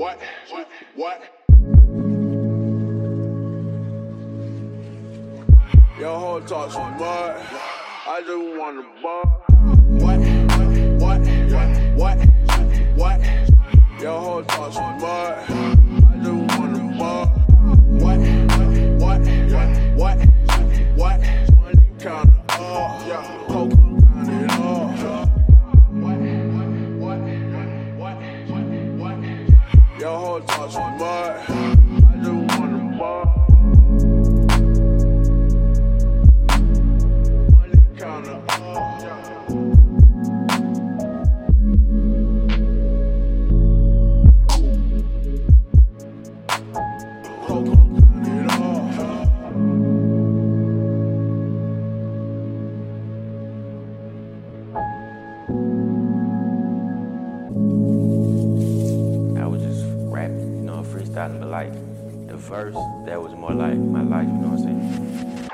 What? What? What? Your whole talk some mud. I just wanna bump. What? What? What? Your whole touch was mud. that, but like the verse that was more like my life, you know what I'm saying?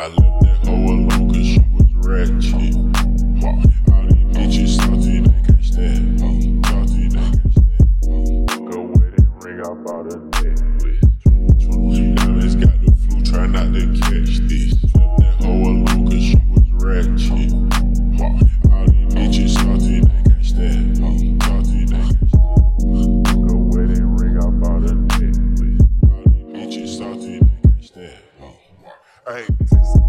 I left that hoe alone cause she was ratchet. Hey.